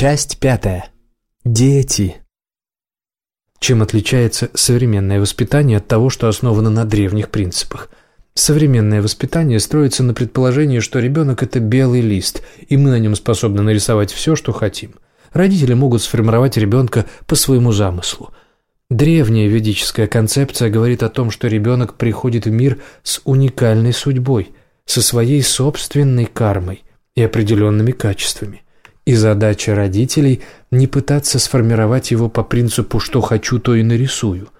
Часть пятая. Дети. Чем отличается современное воспитание от того, что основано на древних принципах? Современное воспитание строится на предположении, что ребенок – это белый лист, и мы на нем способны нарисовать все, что хотим. Родители могут сформировать ребенка по своему замыслу. Древняя ведическая концепция говорит о том, что ребенок приходит в мир с уникальной судьбой, со своей собственной кармой и определенными качествами. И задача родителей – не пытаться сформировать его по принципу «что хочу, то и нарисую»,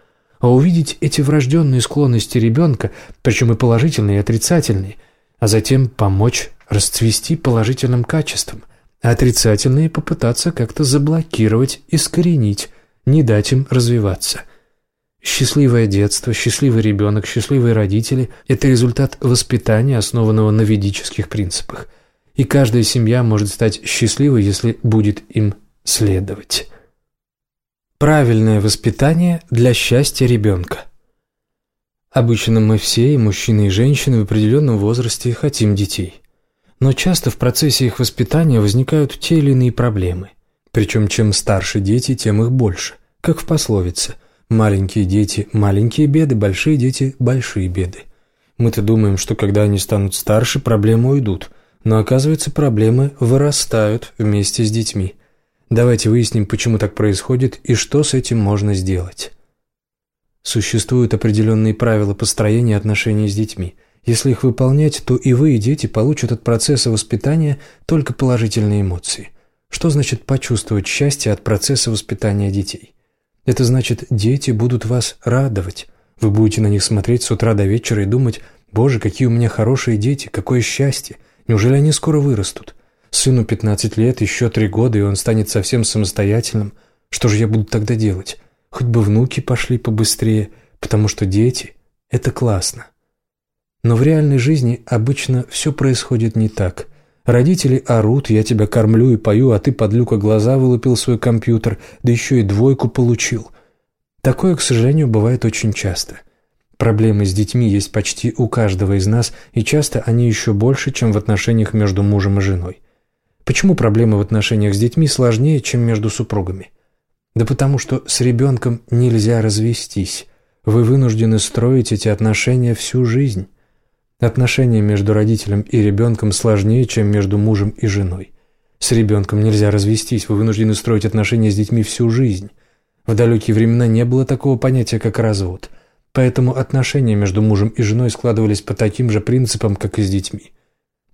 а увидеть эти врожденные склонности ребенка, причем и положительные, и отрицательные, а затем помочь расцвести положительным качеством, а отрицательные попытаться как-то заблокировать, искоренить, не дать им развиваться. Счастливое детство, счастливый ребенок, счастливые родители – это результат воспитания, основанного на ведических принципах – и каждая семья может стать счастливой, если будет им следовать. Правильное воспитание для счастья ребенка. Обычно мы все, и мужчины, и женщины в определенном возрасте хотим детей. Но часто в процессе их воспитания возникают те или иные проблемы. Причем чем старше дети, тем их больше. Как в пословице «маленькие дети – маленькие беды, большие дети – большие беды». Мы-то думаем, что когда они станут старше, проблемы уйдут – но оказывается, проблемы вырастают вместе с детьми. Давайте выясним, почему так происходит и что с этим можно сделать. Существуют определенные правила построения отношений с детьми. Если их выполнять, то и вы, и дети получат от процесса воспитания только положительные эмоции. Что значит почувствовать счастье от процесса воспитания детей? Это значит, дети будут вас радовать. Вы будете на них смотреть с утра до вечера и думать, «Боже, какие у меня хорошие дети, какое счастье!» Неужели они скоро вырастут? Сыну 15 лет, еще три года, и он станет совсем самостоятельным. Что же я буду тогда делать? Хоть бы внуки пошли побыстрее, потому что дети – это классно. Но в реальной жизни обычно все происходит не так. Родители орут, я тебя кормлю и пою, а ты под люка глаза вылупил свой компьютер, да еще и двойку получил. Такое, к сожалению, бывает очень часто. Проблемы с детьми есть почти у каждого из нас, и часто они еще больше, чем в отношениях между мужем и женой. Почему проблемы в отношениях с детьми сложнее, чем между супругами? Да потому что с ребенком нельзя развестись. Вы вынуждены строить эти отношения всю жизнь. Отношения между родителем и ребенком сложнее, чем между мужем и женой. С ребенком нельзя развестись, вы вынуждены строить отношения с детьми всю жизнь. В далекие времена не было такого понятия, как развод – Поэтому отношения между мужем и женой складывались по таким же принципам, как и с детьми.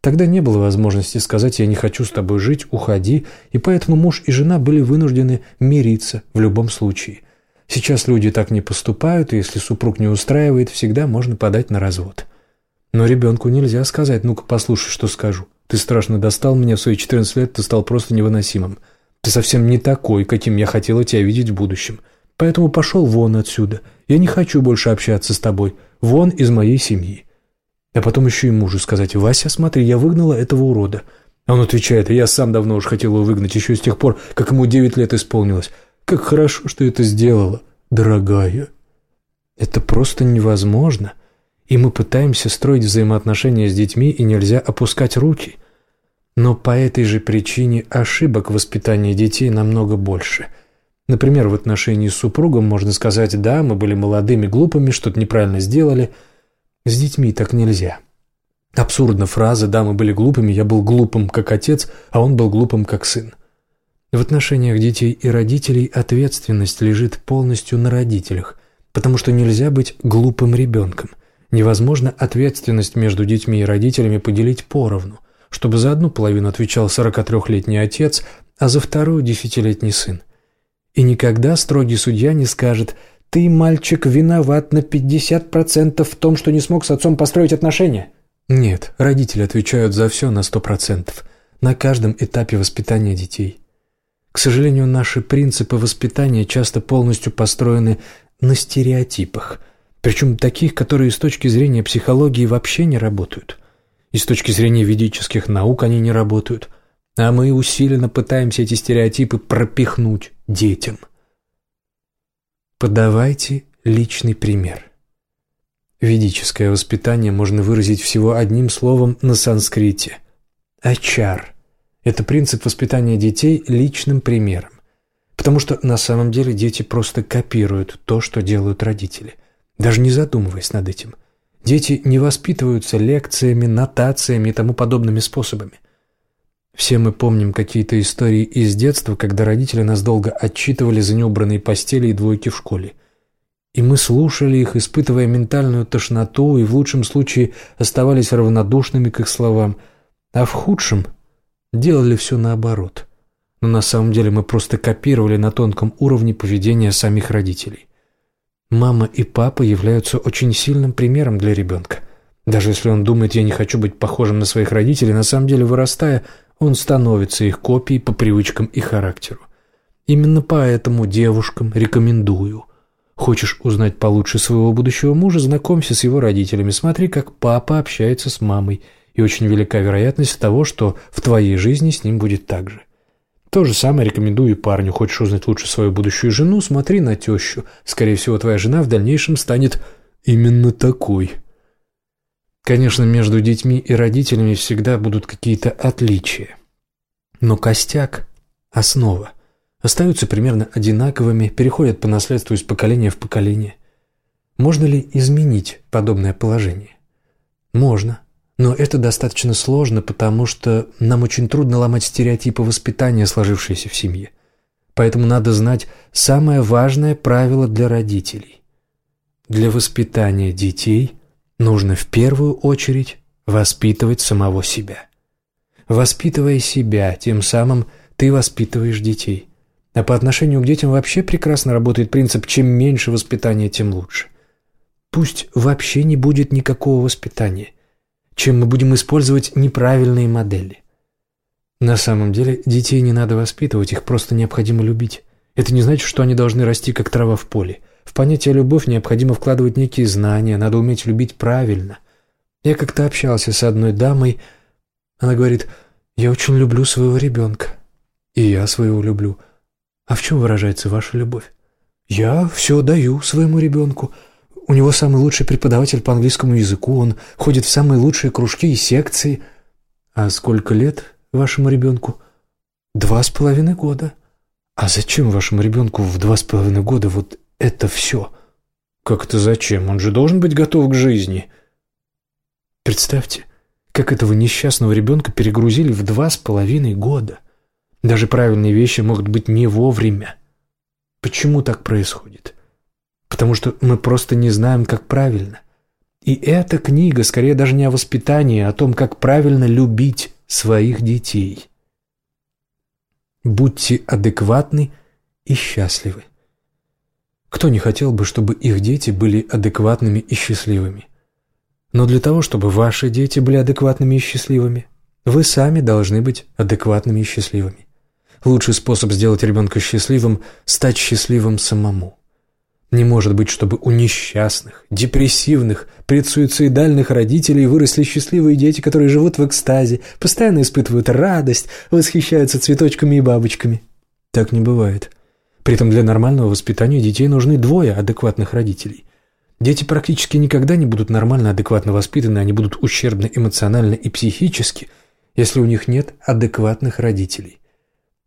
Тогда не было возможности сказать «я не хочу с тобой жить, уходи», и поэтому муж и жена были вынуждены мириться в любом случае. Сейчас люди так не поступают, и если супруг не устраивает, всегда можно подать на развод. Но ребенку нельзя сказать «ну-ка послушай, что скажу». Ты страшно достал меня в свои 14 лет, ты стал просто невыносимым. Ты совсем не такой, каким я хотела тебя видеть в будущем. Поэтому пошел вон отсюда. Я не хочу больше общаться с тобой. Вон из моей семьи. А потом еще и мужу сказать, «Вася, смотри, я выгнала этого урода». А он отвечает, «Я сам давно уж хотел его выгнать, еще с тех пор, как ему девять лет исполнилось. Как хорошо, что это сделала, дорогая». Это просто невозможно. И мы пытаемся строить взаимоотношения с детьми, и нельзя опускать руки. Но по этой же причине ошибок в воспитании детей намного больше – Например, в отношении с супругом можно сказать «да, мы были молодыми, глупыми, что-то неправильно сделали». С детьми так нельзя. Абсурдна фраза «да, мы были глупыми, я был глупым как отец, а он был глупым как сын». В отношениях детей и родителей ответственность лежит полностью на родителях, потому что нельзя быть глупым ребенком. Невозможно ответственность между детьми и родителями поделить поровну, чтобы за одну половину отвечал 43-летний отец, а за вторую – десятилетний сын. И никогда строгий судья не скажет «Ты, мальчик, виноват на 50% в том, что не смог с отцом построить отношения». Нет, родители отвечают за все на 100%, на каждом этапе воспитания детей. К сожалению, наши принципы воспитания часто полностью построены на стереотипах, причем таких, которые с точки зрения психологии вообще не работают. И с точки зрения ведических наук они не работают – а мы усиленно пытаемся эти стереотипы пропихнуть детям. Подавайте личный пример. Ведическое воспитание можно выразить всего одним словом на санскрите – ачар. Это принцип воспитания детей личным примером. Потому что на самом деле дети просто копируют то, что делают родители, даже не задумываясь над этим. Дети не воспитываются лекциями, нотациями и тому подобными способами. Все мы помним какие-то истории из детства, когда родители нас долго отчитывали за неубранные постели и двойки в школе. И мы слушали их, испытывая ментальную тошноту, и в лучшем случае оставались равнодушными к их словам, а в худшем делали все наоборот. Но на самом деле мы просто копировали на тонком уровне поведения самих родителей. Мама и папа являются очень сильным примером для ребенка. Даже если он думает, я не хочу быть похожим на своих родителей, на самом деле, вырастая, он становится их копией по привычкам и характеру. Именно поэтому девушкам рекомендую. Хочешь узнать получше своего будущего мужа, знакомься с его родителями, смотри, как папа общается с мамой, и очень велика вероятность того, что в твоей жизни с ним будет так же. То же самое рекомендую и парню. Хочешь узнать лучше свою будущую жену, смотри на тещу. Скорее всего, твоя жена в дальнейшем станет именно такой. Конечно, между детьми и родителями всегда будут какие-то отличия. Но костяк, основа, остаются примерно одинаковыми, переходят по наследству из поколения в поколение. Можно ли изменить подобное положение? Можно. Но это достаточно сложно, потому что нам очень трудно ломать стереотипы воспитания, сложившиеся в семье. Поэтому надо знать самое важное правило для родителей. Для воспитания детей нужно в первую очередь воспитывать самого себя. Воспитывая себя, тем самым ты воспитываешь детей. А по отношению к детям вообще прекрасно работает принцип «чем меньше воспитания, тем лучше». Пусть вообще не будет никакого воспитания – чем мы будем использовать неправильные модели. На самом деле детей не надо воспитывать, их просто необходимо любить. Это не значит, что они должны расти как трава в поле. В понятие «любовь» необходимо вкладывать некие знания, надо уметь любить правильно. Я как-то общался с одной дамой, она говорит, «Я очень люблю своего ребенка». И я своего люблю. А в чем выражается ваша любовь? Я все даю своему ребенку. У него самый лучший преподаватель по английскому языку, он ходит в самые лучшие кружки и секции. А сколько лет вашему ребенку? Два с половиной года. А зачем вашему ребенку в два с половиной года вот это все? Как это зачем? Он же должен быть готов к жизни. Представьте, как этого несчастного ребенка перегрузили в два с половиной года. Даже правильные вещи могут быть не вовремя. Почему так происходит? потому что мы просто не знаем, как правильно. И эта книга скорее даже не о воспитании, а о том, как правильно любить своих детей. Будьте адекватны и счастливы. Кто не хотел бы, чтобы их дети были адекватными и счастливыми? Но для того, чтобы ваши дети были адекватными и счастливыми, вы сами должны быть адекватными и счастливыми. Лучший способ сделать ребенка счастливым – стать счастливым самому. Не может быть, чтобы у несчастных, депрессивных, предсуицидальных родителей выросли счастливые дети, которые живут в экстазе, постоянно испытывают радость, восхищаются цветочками и бабочками. Так не бывает. При этом для нормального воспитания детей нужны двое адекватных родителей. Дети практически никогда не будут нормально, адекватно воспитаны, они будут ущербны эмоционально и психически, если у них нет адекватных родителей.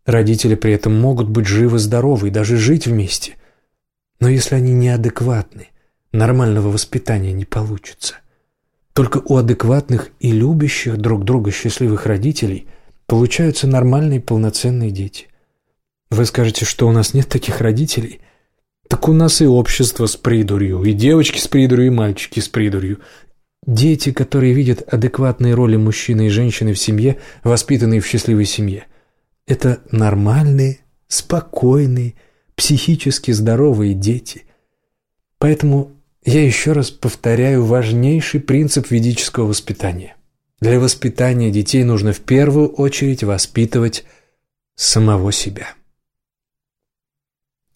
Родители при этом могут быть живы-здоровы и даже жить вместе – но если они неадекватны, нормального воспитания не получится. Только у адекватных и любящих друг друга счастливых родителей получаются нормальные полноценные дети. Вы скажете, что у нас нет таких родителей? Так у нас и общество с придурью, и девочки с придурью, и мальчики с придурью. Дети, которые видят адекватные роли мужчины и женщины в семье, воспитанные в счастливой семье. Это нормальные, спокойные, психически здоровые дети. Поэтому я еще раз повторяю важнейший принцип ведического воспитания. Для воспитания детей нужно в первую очередь воспитывать самого себя.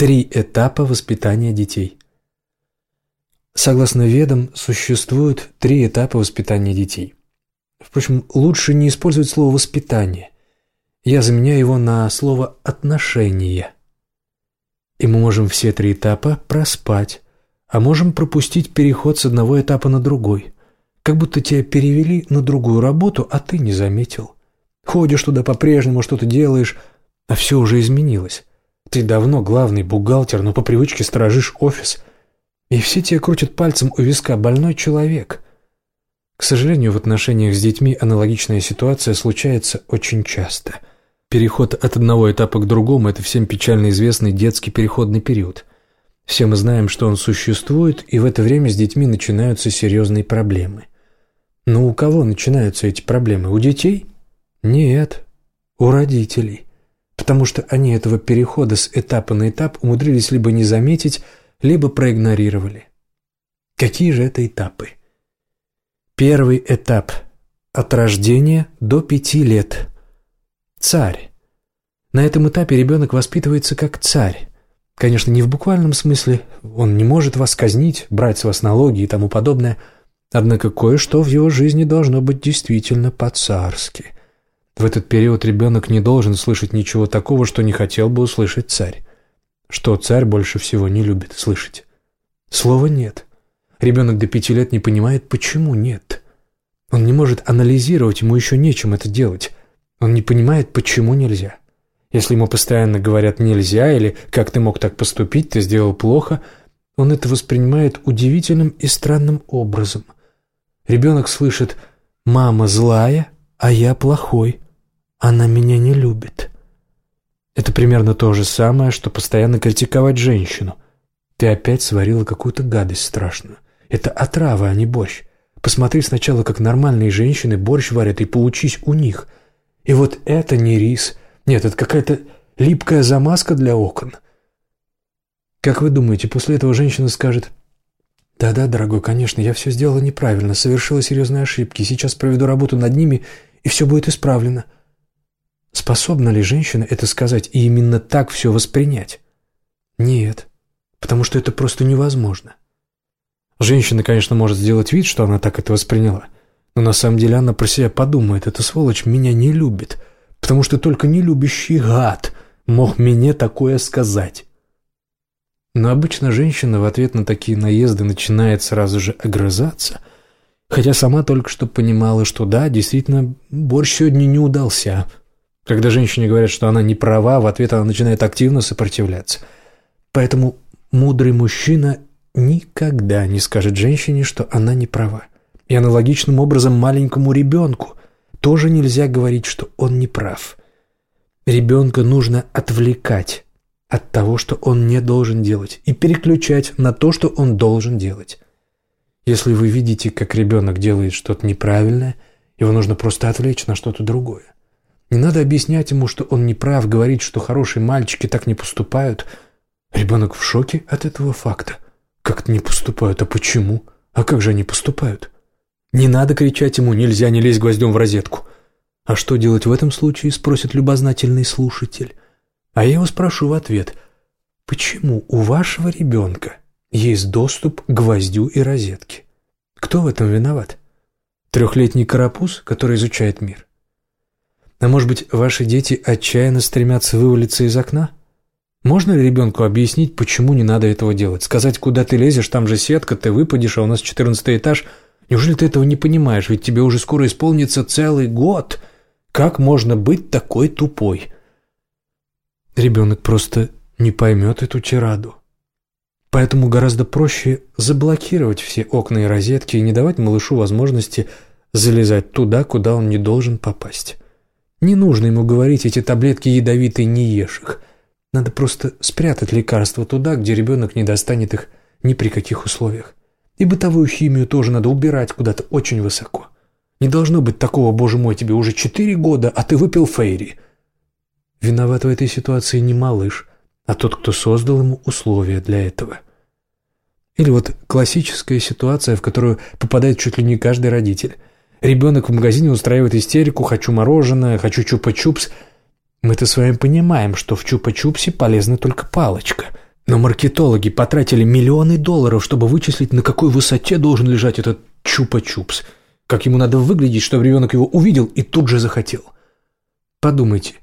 Три этапа воспитания детей. Согласно ведам, существуют три этапа воспитания детей. Впрочем, лучше не использовать слово «воспитание». Я заменяю его на слово «отношения». И мы можем все три этапа проспать, а можем пропустить переход с одного этапа на другой. Как будто тебя перевели на другую работу, а ты не заметил. Ходишь туда по-прежнему, что-то делаешь, а все уже изменилось. Ты давно главный бухгалтер, но по привычке сторожишь офис. И все тебе крутят пальцем у виска больной человек. К сожалению, в отношениях с детьми аналогичная ситуация случается очень часто. Переход от одного этапа к другому – это всем печально известный детский переходный период. Все мы знаем, что он существует, и в это время с детьми начинаются серьезные проблемы. Но у кого начинаются эти проблемы? У детей? Нет, у родителей. Потому что они этого перехода с этапа на этап умудрились либо не заметить, либо проигнорировали. Какие же это этапы? Первый этап – от рождения до пяти лет. Царь. На этом этапе ребенок воспитывается как царь. Конечно, не в буквальном смысле, он не может вас казнить, брать с вас налоги и тому подобное, однако кое-что в его жизни должно быть действительно по-царски. В этот период ребенок не должен слышать ничего такого, что не хотел бы услышать царь. Что царь больше всего не любит слышать? Слова «нет». Ребенок до пяти лет не понимает, почему нет. Он не может анализировать, ему еще нечем это делать. Он не понимает, почему нельзя. Если ему постоянно говорят «нельзя» или «как ты мог так поступить, ты сделал плохо», он это воспринимает удивительным и странным образом. Ребенок слышит «мама злая, а я плохой, она меня не любит». Это примерно то же самое, что постоянно критиковать женщину. Ты опять сварила какую-то гадость страшную. Это отрава, а не борщ. Посмотри сначала, как нормальные женщины борщ варят, и поучись у них. И вот это не рис. Нет, это какая-то липкая замазка для окон. Как вы думаете, после этого женщина скажет, «Да-да, дорогой, конечно, я все сделала неправильно, совершила серьезные ошибки, сейчас проведу работу над ними, и все будет исправлено». Способна ли женщина это сказать и именно так все воспринять? Нет, потому что это просто невозможно. Женщина, конечно, может сделать вид, что она так это восприняла, но на самом деле она про себя подумает, эта сволочь меня не любит, потому что только нелюбящий гад мог мне такое сказать. Но обычно женщина в ответ на такие наезды начинает сразу же огрызаться, хотя сама только что понимала, что да, действительно, борщ сегодня не удался. Когда женщине говорят, что она не права, в ответ она начинает активно сопротивляться. Поэтому мудрый мужчина никогда не скажет женщине, что она не права. И аналогичным образом маленькому ребенку тоже нельзя говорить, что он не прав. Ребенка нужно отвлекать от того, что он не должен делать, и переключать на то, что он должен делать. Если вы видите, как ребенок делает что-то неправильное, его нужно просто отвлечь на что-то другое. Не надо объяснять ему, что он не прав, говорить, что хорошие мальчики так не поступают. Ребенок в шоке от этого факта – как-то не поступают. А почему? А как же они поступают? Не надо кричать ему «нельзя не лезть гвоздем в розетку». А что делать в этом случае, спросит любознательный слушатель. А я его спрошу в ответ. Почему у вашего ребенка есть доступ к гвоздю и розетке? Кто в этом виноват? Трехлетний карапуз, который изучает мир? А может быть, ваши дети отчаянно стремятся вывалиться из окна? Можно ли ребенку объяснить, почему не надо этого делать? Сказать, куда ты лезешь, там же сетка, ты выпадешь, а у нас четырнадцатый этаж. Неужели ты этого не понимаешь? Ведь тебе уже скоро исполнится целый год. Как можно быть такой тупой? Ребенок просто не поймет эту тираду. Поэтому гораздо проще заблокировать все окна и розетки и не давать малышу возможности залезать туда, куда он не должен попасть. Не нужно ему говорить, эти таблетки ядовитые, не ешь их. Надо просто спрятать лекарства туда, где ребенок не достанет их ни при каких условиях. И бытовую химию тоже надо убирать куда-то очень высоко. Не должно быть такого, боже мой, тебе уже четыре года, а ты выпил фейри. Виноват в этой ситуации не малыш, а тот, кто создал ему условия для этого. Или вот классическая ситуация, в которую попадает чуть ли не каждый родитель. Ребенок в магазине устраивает истерику «хочу мороженое», «хочу чупа-чупс», мы-то с вами понимаем, что в чупа-чупсе полезна только палочка. Но маркетологи потратили миллионы долларов, чтобы вычислить, на какой высоте должен лежать этот чупа-чупс. Как ему надо выглядеть, чтобы ребенок его увидел и тут же захотел. Подумайте,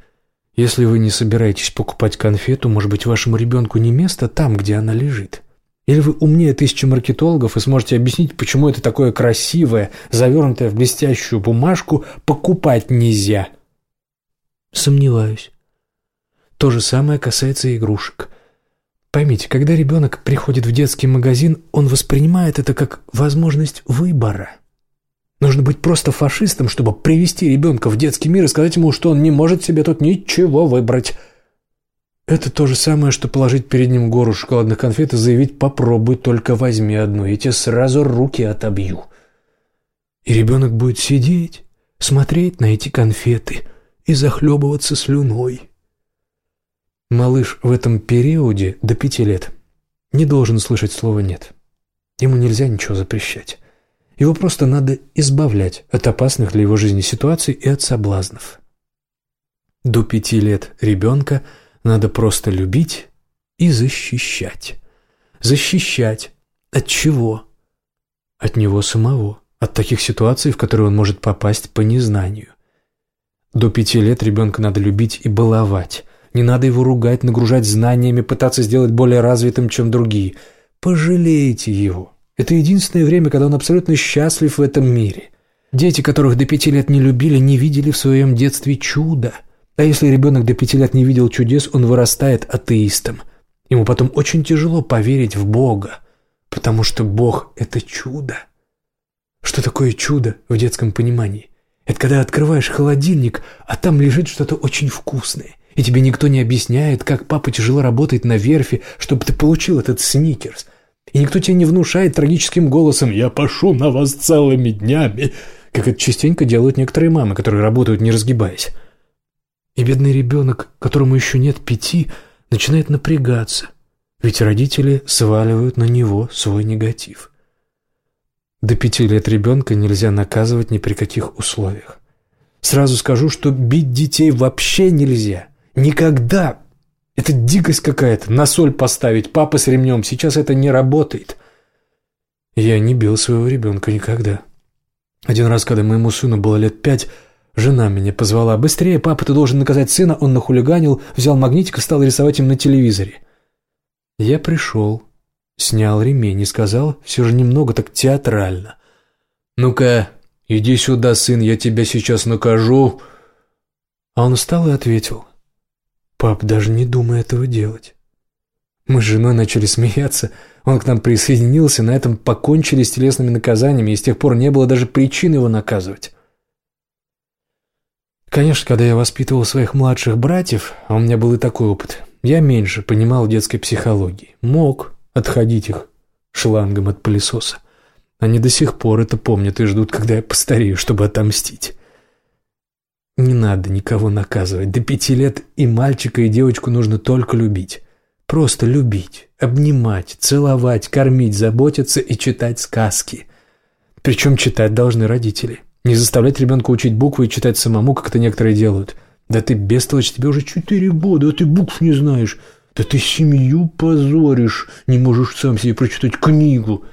если вы не собираетесь покупать конфету, может быть, вашему ребенку не место там, где она лежит. Или вы умнее тысячи маркетологов и сможете объяснить, почему это такое красивое, завернутое в блестящую бумажку, покупать нельзя – Сомневаюсь. То же самое касается игрушек. Поймите, когда ребенок приходит в детский магазин, он воспринимает это как возможность выбора. Нужно быть просто фашистом, чтобы привести ребенка в детский мир и сказать ему, что он не может себе тут ничего выбрать. Это то же самое, что положить перед ним гору шоколадных конфет и заявить «попробуй, только возьми одну, и тебе сразу руки отобью». И ребенок будет сидеть, смотреть на эти конфеты и захлебываться слюной. Малыш в этом периоде до пяти лет не должен слышать слова «нет». Ему нельзя ничего запрещать. Его просто надо избавлять от опасных для его жизни ситуаций и от соблазнов. До пяти лет ребенка надо просто любить и защищать. Защищать. От чего? От него самого. От таких ситуаций, в которые он может попасть по незнанию. До пяти лет ребенка надо любить и баловать. Не надо его ругать, нагружать знаниями, пытаться сделать более развитым, чем другие. Пожалейте его. Это единственное время, когда он абсолютно счастлив в этом мире. Дети, которых до пяти лет не любили, не видели в своем детстве чуда. А если ребенок до пяти лет не видел чудес, он вырастает атеистом. Ему потом очень тяжело поверить в Бога, потому что Бог – это чудо. Что такое чудо в детском понимании? Это когда открываешь холодильник, а там лежит что-то очень вкусное и тебе никто не объясняет, как папа тяжело работает на верфи, чтобы ты получил этот сникерс. И никто тебе не внушает трагическим голосом «Я пошу на вас целыми днями», как это частенько делают некоторые мамы, которые работают не разгибаясь. И бедный ребенок, которому еще нет пяти, начинает напрягаться, ведь родители сваливают на него свой негатив. До пяти лет ребенка нельзя наказывать ни при каких условиях. Сразу скажу, что бить детей вообще нельзя – Никогда! Это дикость какая-то, на соль поставить, папа с ремнем. Сейчас это не работает. Я не бил своего ребенка никогда. Один раз, когда моему сыну было лет пять, жена меня позвала. «Быстрее, папа, ты должен наказать сына». Он нахулиганил, взял магнитик и стал рисовать им на телевизоре. Я пришел, снял ремень и сказал, все же немного так театрально. «Ну-ка, иди сюда, сын, я тебя сейчас накажу». А он встал и ответил. Пап даже не думай этого делать. Мы с женой начали смеяться. Он к нам присоединился, на этом покончили с телесными наказаниями, и с тех пор не было даже причин его наказывать. Конечно, когда я воспитывал своих младших братьев, а у меня был и такой опыт, я меньше понимал детской психологии. Мог отходить их шлангом от пылесоса. Они до сих пор это помнят и ждут, когда я постарею, чтобы отомстить. Не надо никого наказывать. До пяти лет и мальчика, и девочку нужно только любить. Просто любить, обнимать, целовать, кормить, заботиться и читать сказки. Причем читать должны родители. Не заставлять ребенка учить буквы и читать самому, как это некоторые делают. Да ты бестолочь, тебе уже четыре года, а ты букв не знаешь. Да ты семью позоришь, не можешь сам себе прочитать книгу.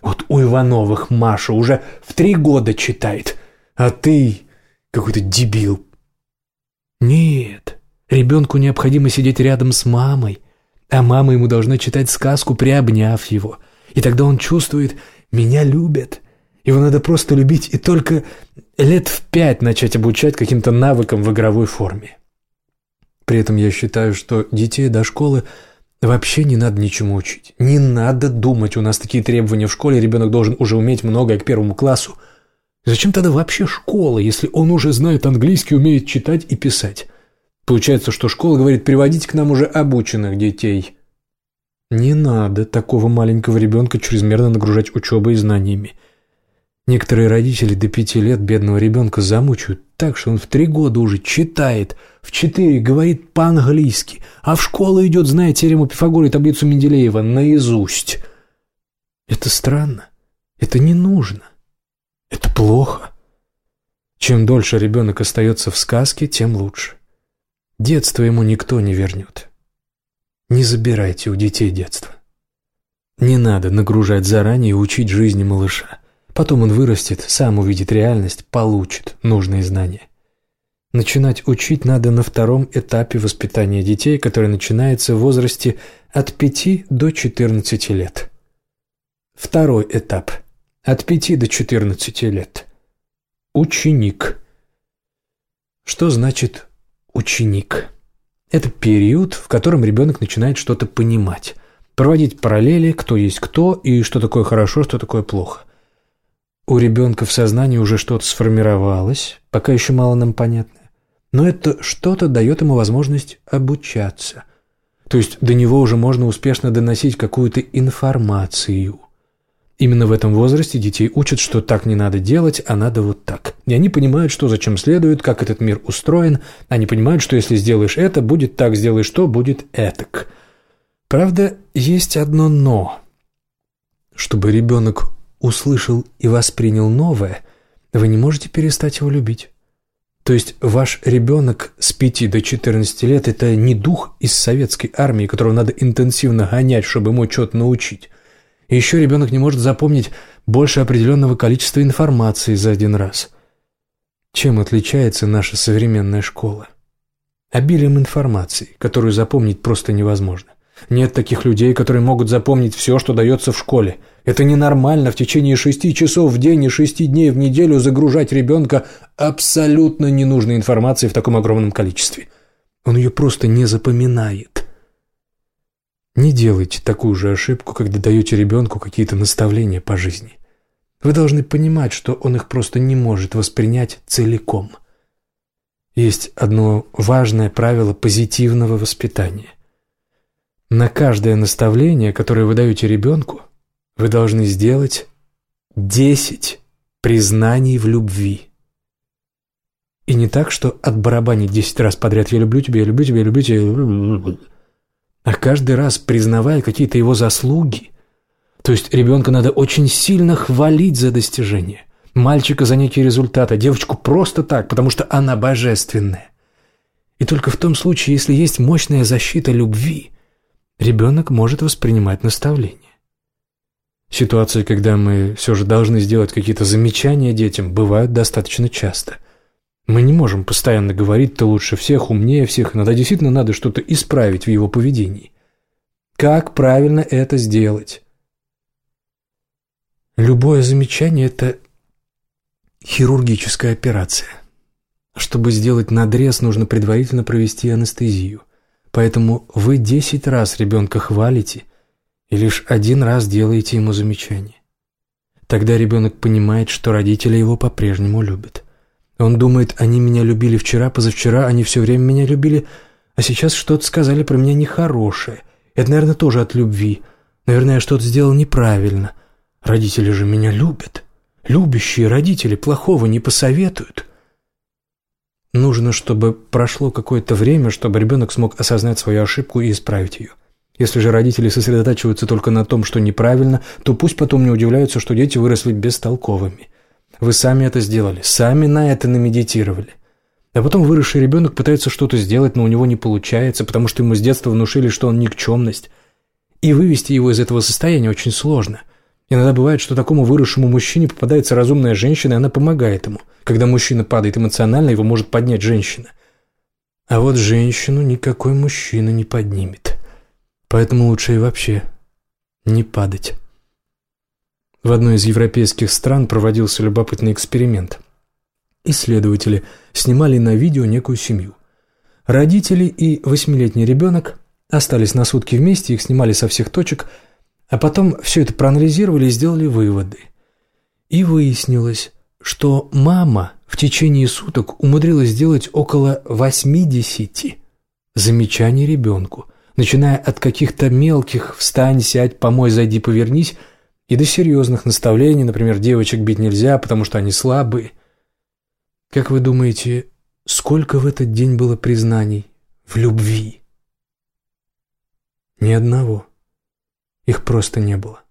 Вот у Ивановых Маша уже в три года читает, а ты какой-то дебил. Нет, ребенку необходимо сидеть рядом с мамой, а мама ему должна читать сказку, приобняв его. И тогда он чувствует «меня любят». Его надо просто любить и только лет в пять начать обучать каким-то навыкам в игровой форме. При этом я считаю, что детей до школы вообще не надо ничему учить. Не надо думать, у нас такие требования в школе, ребенок должен уже уметь многое к первому классу – Зачем тогда вообще школа, если он уже знает английский, умеет читать и писать? Получается, что школа говорит приводить к нам уже обученных детей. Не надо такого маленького ребенка чрезмерно нагружать учебой и знаниями. Некоторые родители до пяти лет бедного ребенка замучают так, что он в три года уже читает, в четыре говорит по-английски, а в школу идет, зная теорему Пифагора и таблицу Менделеева наизусть. Это странно. Это не нужно. Это плохо. Чем дольше ребенок остается в сказке, тем лучше. Детство ему никто не вернет. Не забирайте у детей детство. Не надо нагружать заранее и учить жизни малыша. Потом он вырастет, сам увидит реальность, получит нужные знания. Начинать учить надо на втором этапе воспитания детей, который начинается в возрасте от 5 до 14 лет. Второй этап – от пяти до четырнадцати лет. Ученик. Что значит ученик. Это период, в котором ребенок начинает что-то понимать, проводить параллели, кто есть кто и что такое хорошо, что такое плохо. У ребенка в сознании уже что-то сформировалось, пока еще мало нам понятное, но это что-то дает ему возможность обучаться. То есть до него уже можно успешно доносить какую-то информацию. Именно в этом возрасте детей учат, что так не надо делать, а надо вот так. И они понимают, что зачем следует, как этот мир устроен. Они понимают, что если сделаешь это, будет так, сделаешь то, будет этак. Правда, есть одно «но». Чтобы ребенок услышал и воспринял новое, вы не можете перестать его любить. То есть ваш ребенок с 5 до 14 лет – это не дух из советской армии, которого надо интенсивно гонять, чтобы ему что-то научить. Еще ребенок не может запомнить больше определенного количества информации за один раз. Чем отличается наша современная школа? Обилием информации, которую запомнить просто невозможно. Нет таких людей, которые могут запомнить все, что дается в школе. Это ненормально в течение шести часов в день и шести дней в неделю загружать ребенка абсолютно ненужной информацией в таком огромном количестве. Он ее просто не запоминает. Не делайте такую же ошибку, когда даете ребенку какие-то наставления по жизни. Вы должны понимать, что он их просто не может воспринять целиком. Есть одно важное правило позитивного воспитания. На каждое наставление, которое вы даете ребенку, вы должны сделать 10 признаний в любви. И не так, что отбарабанить 10 раз подряд «я люблю тебя, я люблю тебя, я люблю тебя», а каждый раз признавая какие-то его заслуги. То есть ребенка надо очень сильно хвалить за достижение. Мальчика за некий результат, а девочку просто так, потому что она божественная. И только в том случае, если есть мощная защита любви, ребенок может воспринимать наставление. Ситуации, когда мы все же должны сделать какие-то замечания детям, бывают достаточно часто – мы не можем постоянно говорить «ты лучше всех, умнее всех», иногда действительно надо что-то исправить в его поведении. Как правильно это сделать? Любое замечание – это хирургическая операция. Чтобы сделать надрез, нужно предварительно провести анестезию. Поэтому вы десять раз ребенка хвалите и лишь один раз делаете ему замечание. Тогда ребенок понимает, что родители его по-прежнему любят. Он думает, они меня любили вчера, позавчера, они все время меня любили, а сейчас что-то сказали про меня нехорошее. Это, наверное, тоже от любви. Наверное, я что-то сделал неправильно. Родители же меня любят. Любящие родители плохого не посоветуют. Нужно, чтобы прошло какое-то время, чтобы ребенок смог осознать свою ошибку и исправить ее. Если же родители сосредотачиваются только на том, что неправильно, то пусть потом не удивляются, что дети выросли бестолковыми. Вы сами это сделали, сами на это намедитировали. А потом выросший ребенок пытается что-то сделать, но у него не получается, потому что ему с детства внушили, что он никчемность. И вывести его из этого состояния очень сложно. Иногда бывает, что такому выросшему мужчине попадается разумная женщина, и она помогает ему. Когда мужчина падает эмоционально, его может поднять женщина. А вот женщину никакой мужчина не поднимет. Поэтому лучше и вообще не падать. В одной из европейских стран проводился любопытный эксперимент. Исследователи снимали на видео некую семью. Родители и восьмилетний ребенок остались на сутки вместе, их снимали со всех точек, а потом все это проанализировали и сделали выводы. И выяснилось, что мама в течение суток умудрилась сделать около 80 замечаний ребенку, начиная от каких-то мелких «встань, сядь, помой, зайди, повернись», и до серьезных наставлений, например, девочек бить нельзя, потому что они слабые. Как вы думаете, сколько в этот день было признаний в любви? Ни одного. Их просто не было.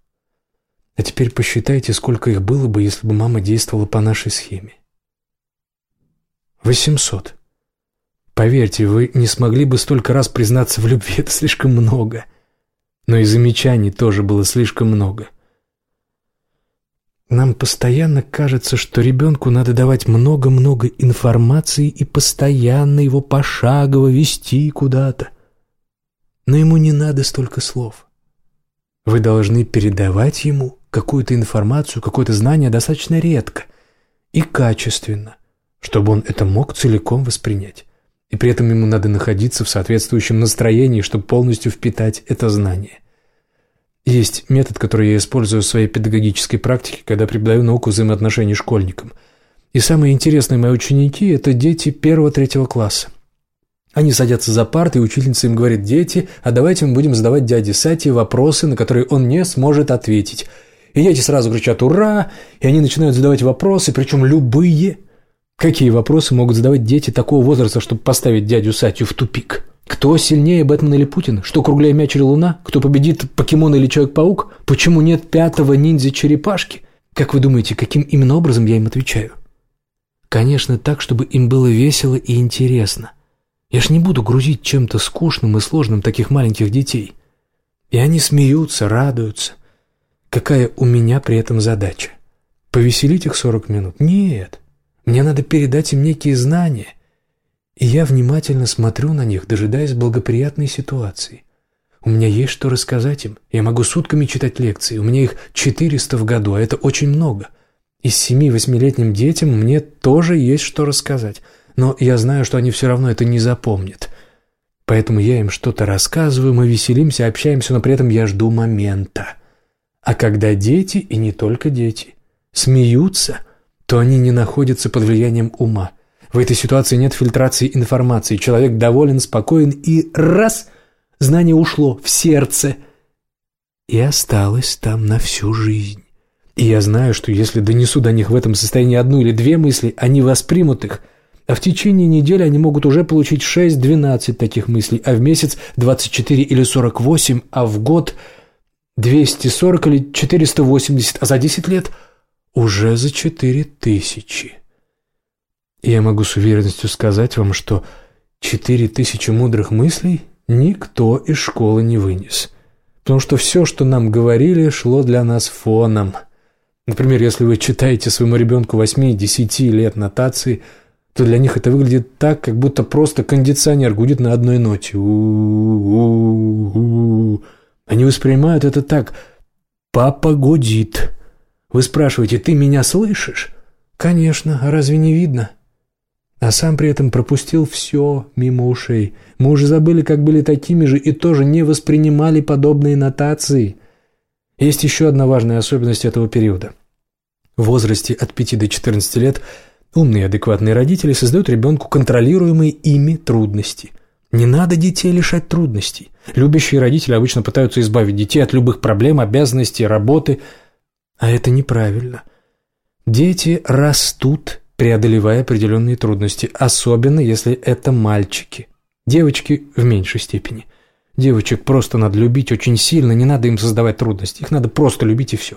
А теперь посчитайте, сколько их было бы, если бы мама действовала по нашей схеме. Восемьсот. Поверьте, вы не смогли бы столько раз признаться в любви, это слишком много. Но и замечаний тоже было слишком много. Нам постоянно кажется, что ребенку надо давать много-много информации и постоянно его пошагово вести куда-то. Но ему не надо столько слов. Вы должны передавать ему какую-то информацию, какое-то знание достаточно редко и качественно, чтобы он это мог целиком воспринять. И при этом ему надо находиться в соответствующем настроении, чтобы полностью впитать это знание. Есть метод, который я использую в своей педагогической практике, когда преподаю науку взаимоотношений школьникам. И самые интересные мои ученики – это дети первого-третьего класса. Они садятся за парты, и учительница им говорит, «Дети, а давайте мы будем задавать дяде Сати вопросы, на которые он не сможет ответить». И дети сразу кричат «Ура!», и они начинают задавать вопросы, причем любые. Какие вопросы могут задавать дети такого возраста, чтобы поставить дядю Сатью в тупик? Кто сильнее, Бэтмен или Путин? Что круглее мяч или луна? Кто победит, покемон или Человек-паук? Почему нет пятого ниндзя-черепашки? Как вы думаете, каким именно образом я им отвечаю? Конечно, так, чтобы им было весело и интересно. Я ж не буду грузить чем-то скучным и сложным таких маленьких детей. И они смеются, радуются. Какая у меня при этом задача? Повеселить их сорок минут? Нет. Мне надо передать им некие знания, и я внимательно смотрю на них, дожидаясь благоприятной ситуации. У меня есть что рассказать им. Я могу сутками читать лекции. У меня их 400 в году, а это очень много. И с семи-восьмилетним детям мне тоже есть что рассказать. Но я знаю, что они все равно это не запомнят. Поэтому я им что-то рассказываю, мы веселимся, общаемся, но при этом я жду момента. А когда дети, и не только дети, смеются, то они не находятся под влиянием ума. В этой ситуации нет фильтрации информации. Человек доволен, спокоен и раз – знание ушло в сердце и осталось там на всю жизнь. И я знаю, что если донесу до них в этом состоянии одну или две мысли, они воспримут их, а в течение недели они могут уже получить 6-12 таких мыслей, а в месяц 24 или 48, а в год 240 или 480, а за 10 лет уже за 4000. И я могу с уверенностью сказать вам, что четыре тысячи мудрых мыслей никто из школы не вынес. Потому что все, что нам говорили, шло для нас фоном. Например, если вы читаете своему ребенку 8-10 лет нотации, то для них это выглядит так, как будто просто кондиционер гудит на одной ноте. У-у-у-у. Они воспринимают это так. «Папа гудит». Вы спрашиваете, «Ты меня слышишь?» «Конечно, а разве не видно?» а сам при этом пропустил все мимо ушей. Мы уже забыли, как были такими же, и тоже не воспринимали подобные нотации. Есть еще одна важная особенность этого периода. В возрасте от 5 до 14 лет умные и адекватные родители создают ребенку контролируемые ими трудности. Не надо детей лишать трудностей. Любящие родители обычно пытаются избавить детей от любых проблем, обязанностей, работы. А это неправильно. Дети растут преодолевая определенные трудности, особенно если это мальчики. Девочки в меньшей степени. Девочек просто надо любить очень сильно, не надо им создавать трудности, их надо просто любить и все.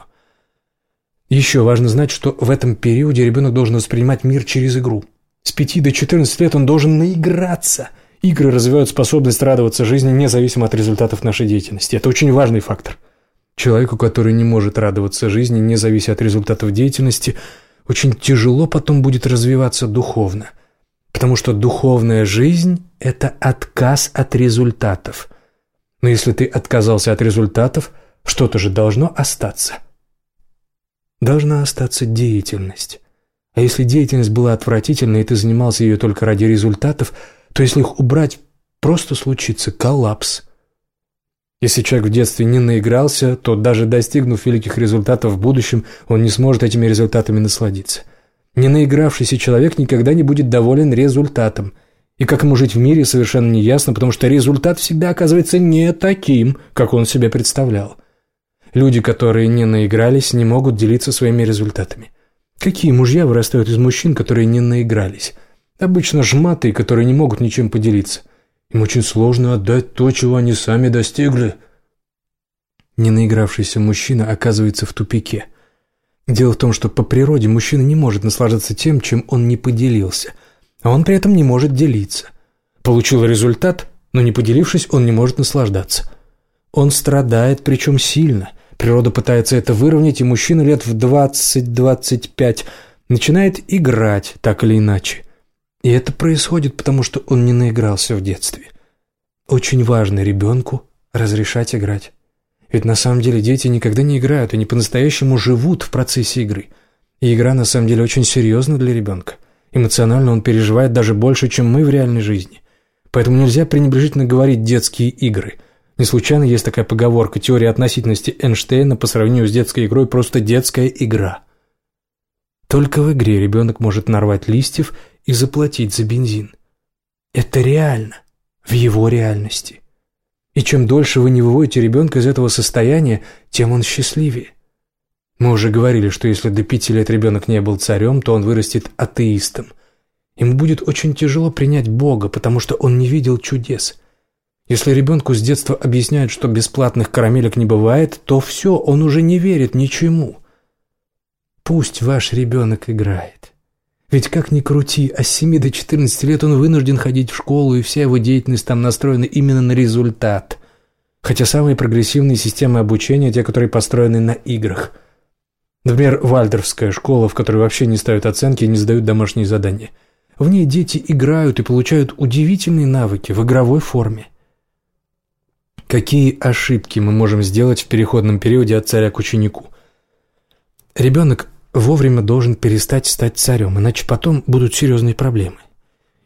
Еще важно знать, что в этом периоде ребенок должен воспринимать мир через игру. С 5 до 14 лет он должен наиграться. Игры развивают способность радоваться жизни независимо от результатов нашей деятельности. Это очень важный фактор. Человеку, который не может радоваться жизни, не завися от результатов деятельности – очень тяжело потом будет развиваться духовно. Потому что духовная жизнь – это отказ от результатов. Но если ты отказался от результатов, что-то же должно остаться. Должна остаться деятельность. А если деятельность была отвратительной, и ты занимался ее только ради результатов, то если их убрать, просто случится коллапс – если человек в детстве не наигрался, то даже достигнув великих результатов в будущем, он не сможет этими результатами насладиться. Не наигравшийся человек никогда не будет доволен результатом. И как ему жить в мире, совершенно не ясно, потому что результат всегда оказывается не таким, как он себе представлял. Люди, которые не наигрались, не могут делиться своими результатами. Какие мужья вырастают из мужчин, которые не наигрались? Обычно жматые, которые не могут ничем поделиться. Им очень сложно отдать то, чего они сами достигли. Ненаигравшийся мужчина оказывается в тупике. Дело в том, что по природе мужчина не может наслаждаться тем, чем он не поделился, а он при этом не может делиться. Получил результат, но не поделившись, он не может наслаждаться. Он страдает, причем сильно. Природа пытается это выровнять, и мужчина лет в 20-25 начинает играть так или иначе. И это происходит, потому что он не наигрался в детстве. Очень важно ребенку разрешать играть. Ведь на самом деле дети никогда не играют, они по-настоящему живут в процессе игры. И игра на самом деле очень серьезна для ребенка. Эмоционально он переживает даже больше, чем мы в реальной жизни. Поэтому нельзя пренебрежительно говорить «детские игры». Не случайно есть такая поговорка «теория относительности Эйнштейна по сравнению с детской игрой просто детская игра». Только в игре ребенок может нарвать листьев и заплатить за бензин. Это реально, в его реальности. И чем дольше вы не выводите ребенка из этого состояния, тем он счастливее. Мы уже говорили, что если до пяти лет ребенок не был царем, то он вырастет атеистом. Ему будет очень тяжело принять Бога, потому что он не видел чудес. Если ребенку с детства объясняют, что бесплатных карамелек не бывает, то все, он уже не верит ничему. Пусть ваш ребенок играет. Ведь как ни крути, а с 7 до 14 лет он вынужден ходить в школу, и вся его деятельность там настроена именно на результат. Хотя самые прогрессивные системы обучения – те, которые построены на играх. Например, Вальдорфская школа, в которой вообще не ставят оценки и не сдают домашние задания. В ней дети играют и получают удивительные навыки в игровой форме. Какие ошибки мы можем сделать в переходном периоде от царя к ученику? Ребенок вовремя должен перестать стать царем, иначе потом будут серьезные проблемы.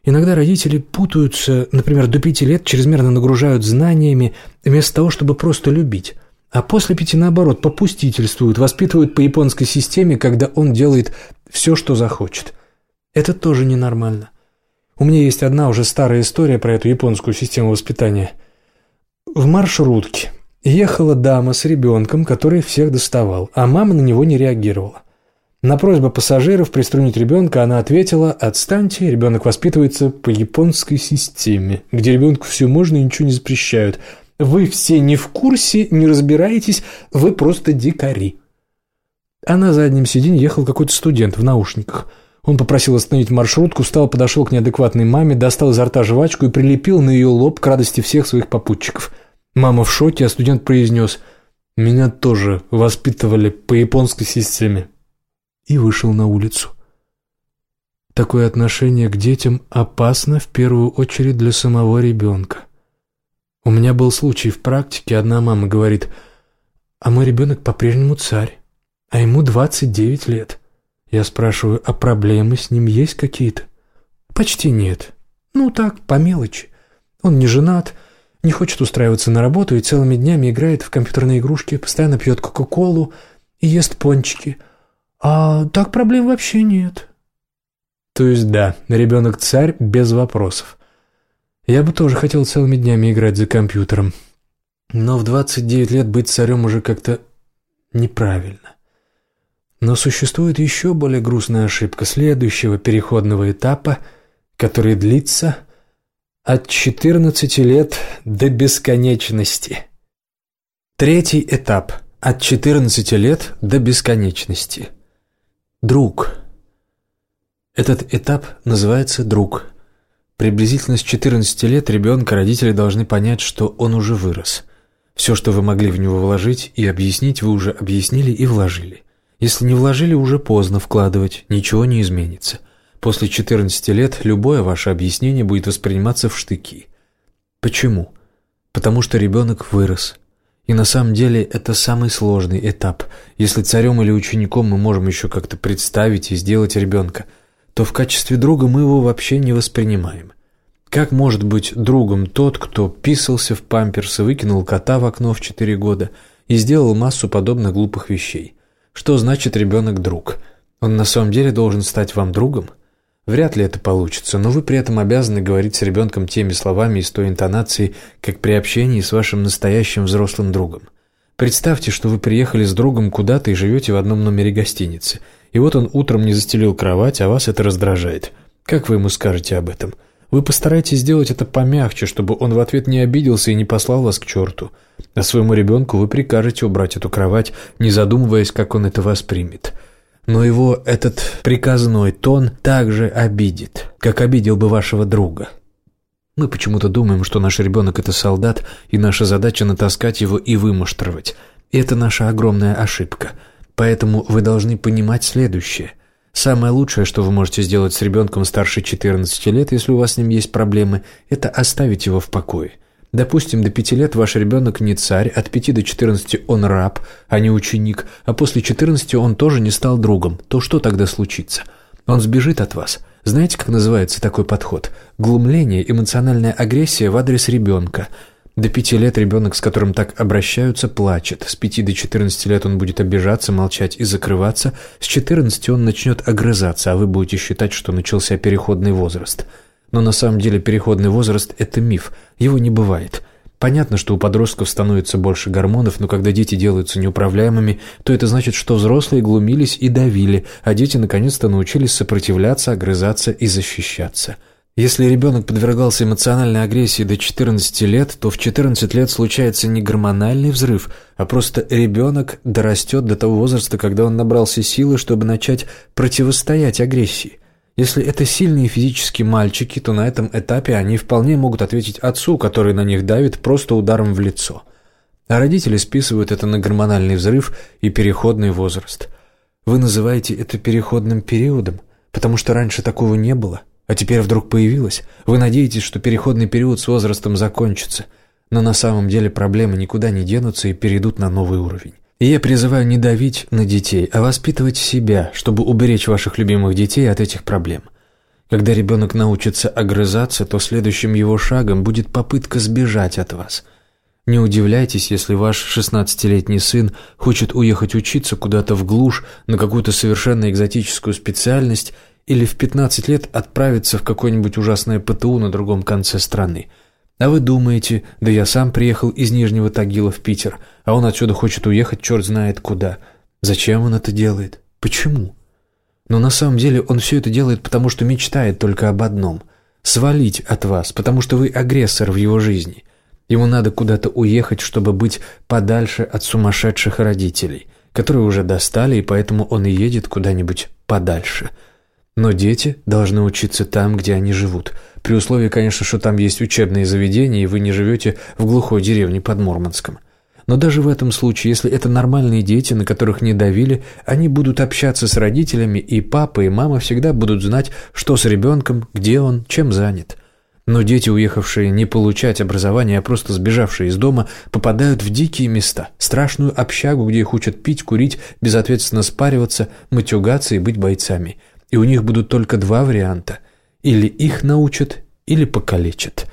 Иногда родители путаются, например, до пяти лет чрезмерно нагружают знаниями, вместо того, чтобы просто любить. А после пяти, наоборот, попустительствуют, воспитывают по японской системе, когда он делает все, что захочет. Это тоже ненормально. У меня есть одна уже старая история про эту японскую систему воспитания. В маршрутке ехала дама с ребенком, который всех доставал, а мама на него не реагировала. На просьбу пассажиров приструнить ребенка она ответила «Отстаньте, ребенок воспитывается по японской системе, где ребенку все можно и ничего не запрещают. Вы все не в курсе, не разбираетесь, вы просто дикари». А на заднем сиденье ехал какой-то студент в наушниках. Он попросил остановить маршрутку, встал, подошел к неадекватной маме, достал изо рта жвачку и прилепил на ее лоб к радости всех своих попутчиков. Мама в шоке, а студент произнес «Меня тоже воспитывали по японской системе» и вышел на улицу. Такое отношение к детям опасно в первую очередь для самого ребенка. У меня был случай в практике, одна мама говорит, а мой ребенок по-прежнему царь, а ему 29 лет. Я спрашиваю, а проблемы с ним есть какие-то? Почти нет. Ну так, по мелочи. Он не женат, не хочет устраиваться на работу и целыми днями играет в компьютерные игрушки, постоянно пьет кока-колу и ест пончики – а так проблем вообще нет. То есть да, ребенок царь без вопросов. Я бы тоже хотел целыми днями играть за компьютером. Но в 29 лет быть царем уже как-то неправильно. Но существует еще более грустная ошибка следующего переходного этапа, который длится от 14 лет до бесконечности. Третий этап – от 14 лет до бесконечности – Друг. Этот этап называется «друг». Приблизительно с 14 лет ребенка родители должны понять, что он уже вырос. Все, что вы могли в него вложить и объяснить, вы уже объяснили и вложили. Если не вложили, уже поздно вкладывать, ничего не изменится. После 14 лет любое ваше объяснение будет восприниматься в штыки. Почему? Потому что ребенок вырос – и на самом деле это самый сложный этап. Если царем или учеником мы можем еще как-то представить и сделать ребенка, то в качестве друга мы его вообще не воспринимаем. Как может быть другом тот, кто писался в памперсы, выкинул кота в окно в 4 года и сделал массу подобных глупых вещей? Что значит ребенок-друг? Он на самом деле должен стать вам другом? Вряд ли это получится, но вы при этом обязаны говорить с ребенком теми словами и с той интонацией, как при общении с вашим настоящим взрослым другом. Представьте, что вы приехали с другом куда-то и живете в одном номере гостиницы, и вот он утром не застелил кровать, а вас это раздражает. Как вы ему скажете об этом? Вы постарайтесь сделать это помягче, чтобы он в ответ не обиделся и не послал вас к черту. А своему ребенку вы прикажете убрать эту кровать, не задумываясь, как он это воспримет но его этот приказной тон также обидит, как обидел бы вашего друга. Мы почему-то думаем, что наш ребенок – это солдат, и наша задача – натаскать его и вымуштровать. Это наша огромная ошибка. Поэтому вы должны понимать следующее. Самое лучшее, что вы можете сделать с ребенком старше 14 лет, если у вас с ним есть проблемы, это оставить его в покое. Допустим, до пяти лет ваш ребенок не царь, от пяти до четырнадцати он раб, а не ученик, а после четырнадцати он тоже не стал другом. То что тогда случится? Он сбежит от вас, Знаете, как называется такой подход? Глумление, эмоциональная агрессия в адрес ребенка. До пяти лет ребенок, с которым так обращаются, плачет. С пяти до четырнадцати лет он будет обижаться, молчать и закрываться. С четырнадцати он начнет огрызаться, а вы будете считать, что начался переходный возраст. Но на самом деле переходный возраст – это миф. Его не бывает. Понятно, что у подростков становится больше гормонов, но когда дети делаются неуправляемыми, то это значит, что взрослые глумились и давили, а дети наконец-то научились сопротивляться, огрызаться и защищаться. Если ребенок подвергался эмоциональной агрессии до 14 лет, то в 14 лет случается не гормональный взрыв, а просто ребенок дорастет до того возраста, когда он набрался силы, чтобы начать противостоять агрессии. Если это сильные физические мальчики, то на этом этапе они вполне могут ответить отцу, который на них давит просто ударом в лицо. А родители списывают это на гормональный взрыв и переходный возраст. Вы называете это переходным периодом, потому что раньше такого не было, а теперь вдруг появилось. Вы надеетесь, что переходный период с возрастом закончится, но на самом деле проблемы никуда не денутся и перейдут на новый уровень. И я призываю не давить на детей, а воспитывать себя, чтобы уберечь ваших любимых детей от этих проблем. Когда ребенок научится огрызаться, то следующим его шагом будет попытка сбежать от вас. Не удивляйтесь, если ваш 16-летний сын хочет уехать учиться куда-то в глушь на какую-то совершенно экзотическую специальность или в 15 лет отправиться в какое-нибудь ужасное ПТУ на другом конце страны – а вы думаете, да я сам приехал из Нижнего Тагила в Питер, а он отсюда хочет уехать черт знает куда. Зачем он это делает? Почему? Но на самом деле он все это делает, потому что мечтает только об одном – свалить от вас, потому что вы агрессор в его жизни. Ему надо куда-то уехать, чтобы быть подальше от сумасшедших родителей, которые уже достали, и поэтому он и едет куда-нибудь подальше. Но дети должны учиться там, где они живут – при условии, конечно, что там есть учебные заведения, и вы не живете в глухой деревне под Мурманском. Но даже в этом случае, если это нормальные дети, на которых не давили, они будут общаться с родителями, и папа и мама всегда будут знать, что с ребенком, где он, чем занят. Но дети, уехавшие не получать образование, а просто сбежавшие из дома, попадают в дикие места, страшную общагу, где их учат пить, курить, безответственно спариваться, матюгаться и быть бойцами. И у них будут только два варианта – или их научат, или покалечат.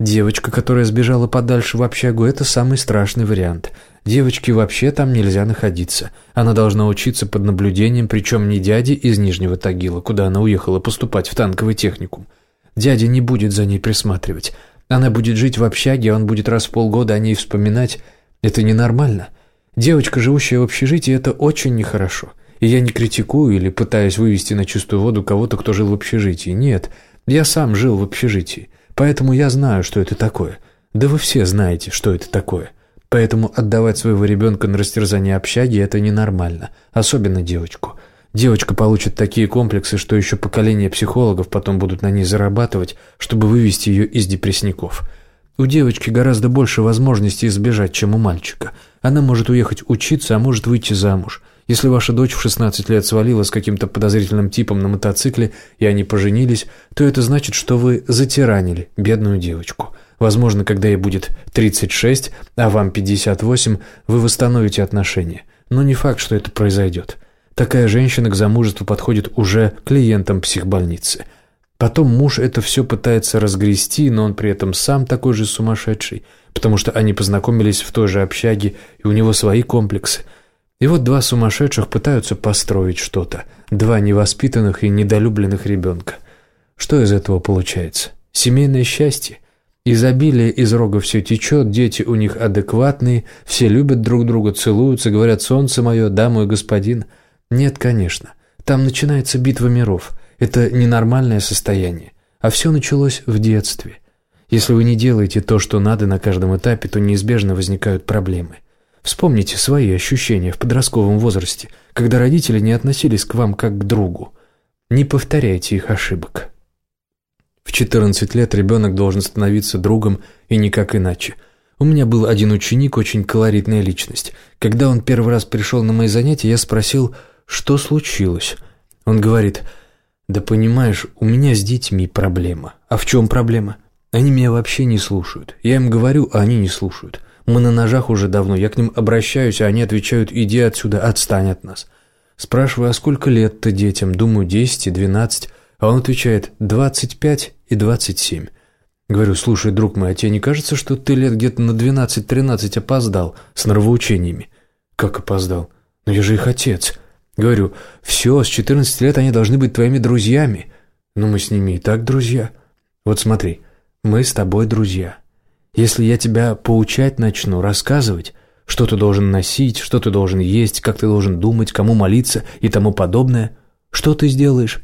Девочка, которая сбежала подальше в общагу, это самый страшный вариант. Девочке вообще там нельзя находиться. Она должна учиться под наблюдением, причем не дяди из Нижнего Тагила, куда она уехала поступать в танковый техникум. Дядя не будет за ней присматривать. Она будет жить в общаге, а он будет раз в полгода о ней вспоминать. Это ненормально. Девочка, живущая в общежитии, это очень нехорошо. И я не критикую или пытаюсь вывести на чистую воду кого-то, кто жил в общежитии. Нет, я сам жил в общежитии, поэтому я знаю, что это такое. Да вы все знаете, что это такое. Поэтому отдавать своего ребенка на растерзание общаги – это ненормально, особенно девочку. Девочка получит такие комплексы, что еще поколение психологов потом будут на ней зарабатывать, чтобы вывести ее из депрессников. У девочки гораздо больше возможностей избежать, чем у мальчика. Она может уехать учиться, а может выйти замуж – если ваша дочь в 16 лет свалила с каким-то подозрительным типом на мотоцикле, и они поженились, то это значит, что вы затиранили бедную девочку. Возможно, когда ей будет 36, а вам 58, вы восстановите отношения. Но не факт, что это произойдет. Такая женщина к замужеству подходит уже клиентам психбольницы. Потом муж это все пытается разгрести, но он при этом сам такой же сумасшедший, потому что они познакомились в той же общаге, и у него свои комплексы – и вот два сумасшедших пытаются построить что-то. Два невоспитанных и недолюбленных ребенка. Что из этого получается? Семейное счастье? Изобилие из рога все течет, дети у них адекватные, все любят друг друга, целуются, говорят «солнце мое, да, мой господин». Нет, конечно. Там начинается битва миров. Это ненормальное состояние. А все началось в детстве. Если вы не делаете то, что надо на каждом этапе, то неизбежно возникают проблемы. Вспомните свои ощущения в подростковом возрасте, когда родители не относились к вам как к другу. Не повторяйте их ошибок. В 14 лет ребенок должен становиться другом и никак иначе. У меня был один ученик, очень колоритная личность. Когда он первый раз пришел на мои занятия, я спросил, что случилось. Он говорит, да понимаешь, у меня с детьми проблема. А в чем проблема? Они меня вообще не слушают. Я им говорю, а они не слушают. Мы на ножах уже давно, я к ним обращаюсь, а они отвечают «иди отсюда, отстань от нас». Спрашиваю, а сколько лет-то детям? Думаю, десять и двенадцать. А он отвечает «двадцать пять и двадцать семь». Говорю, слушай, друг мой, а тебе не кажется, что ты лет где-то на двенадцать-тринадцать опоздал с нравоучениями? Как опоздал? Ну я же их отец. Говорю, все, с четырнадцати лет они должны быть твоими друзьями. Ну мы с ними и так друзья. Вот смотри, мы с тобой друзья. Если я тебя поучать начну, рассказывать, что ты должен носить, что ты должен есть, как ты должен думать, кому молиться и тому подобное, что ты сделаешь?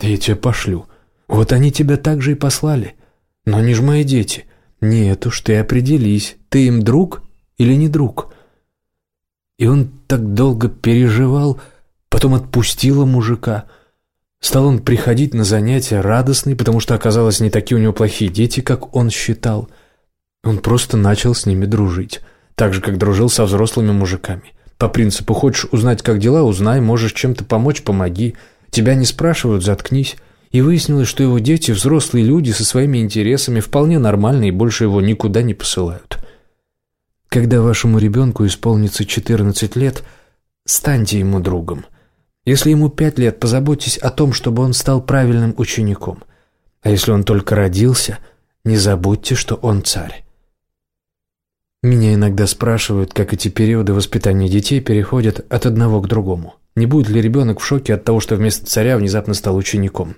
Я тебя пошлю. Вот они тебя так же и послали. Но они же мои дети. Нет уж, ты определись, ты им друг или не друг?» И он так долго переживал, потом отпустила мужика. Стал он приходить на занятия радостный, потому что оказалось не такие у него плохие дети, как он считал. Он просто начал с ними дружить, так же, как дружил со взрослыми мужиками. По принципу «хочешь узнать, как дела, узнай, можешь чем-то помочь, помоги». Тебя не спрашивают, заткнись. И выяснилось, что его дети – взрослые люди со своими интересами, вполне нормальные и больше его никуда не посылают. Когда вашему ребенку исполнится 14 лет, станьте ему другом. Если ему 5 лет, позаботьтесь о том, чтобы он стал правильным учеником. А если он только родился, не забудьте, что он царь. Меня иногда спрашивают, как эти периоды воспитания детей переходят от одного к другому. Не будет ли ребенок в шоке от того, что вместо царя внезапно стал учеником?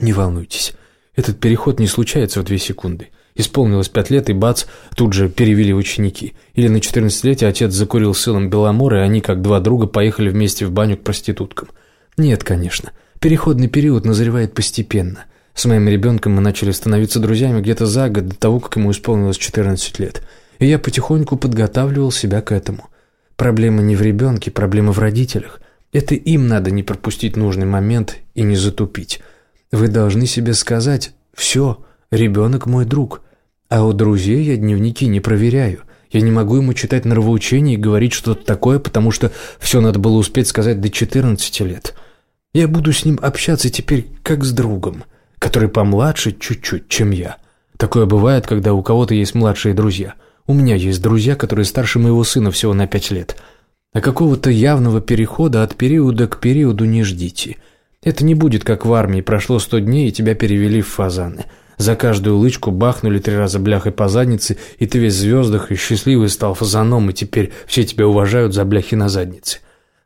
Не волнуйтесь, этот переход не случается в две секунды. Исполнилось пять лет, и бац, тут же перевели ученики. Или на четырнадцатилетие отец закурил сыном Беломор, и они, как два друга, поехали вместе в баню к проституткам. Нет, конечно. Переходный период назревает постепенно. С моим ребенком мы начали становиться друзьями где-то за год до того, как ему исполнилось 14 лет. И я потихоньку подготавливал себя к этому. Проблема не в ребенке, проблема в родителях. Это им надо не пропустить нужный момент и не затупить. Вы должны себе сказать «все, ребенок мой друг». А у друзей я дневники не проверяю. Я не могу ему читать нравоучения и говорить что-то такое, потому что все надо было успеть сказать до 14 лет. Я буду с ним общаться теперь как с другом, который помладше чуть-чуть, чем я. Такое бывает, когда у кого-то есть младшие друзья. У меня есть друзья, которые старше моего сына всего на пять лет. А какого-то явного перехода от периода к периоду не ждите. Это не будет как в армии, прошло сто дней и тебя перевели в фазаны. За каждую лычку бахнули три раза бляхой по заднице, и ты весь в звездах и счастливый стал фазаном, и теперь все тебя уважают за бляхи на заднице.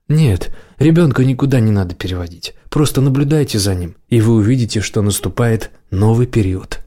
Нет, ребенка никуда не надо переводить. Просто наблюдайте за ним, и вы увидите, что наступает новый период.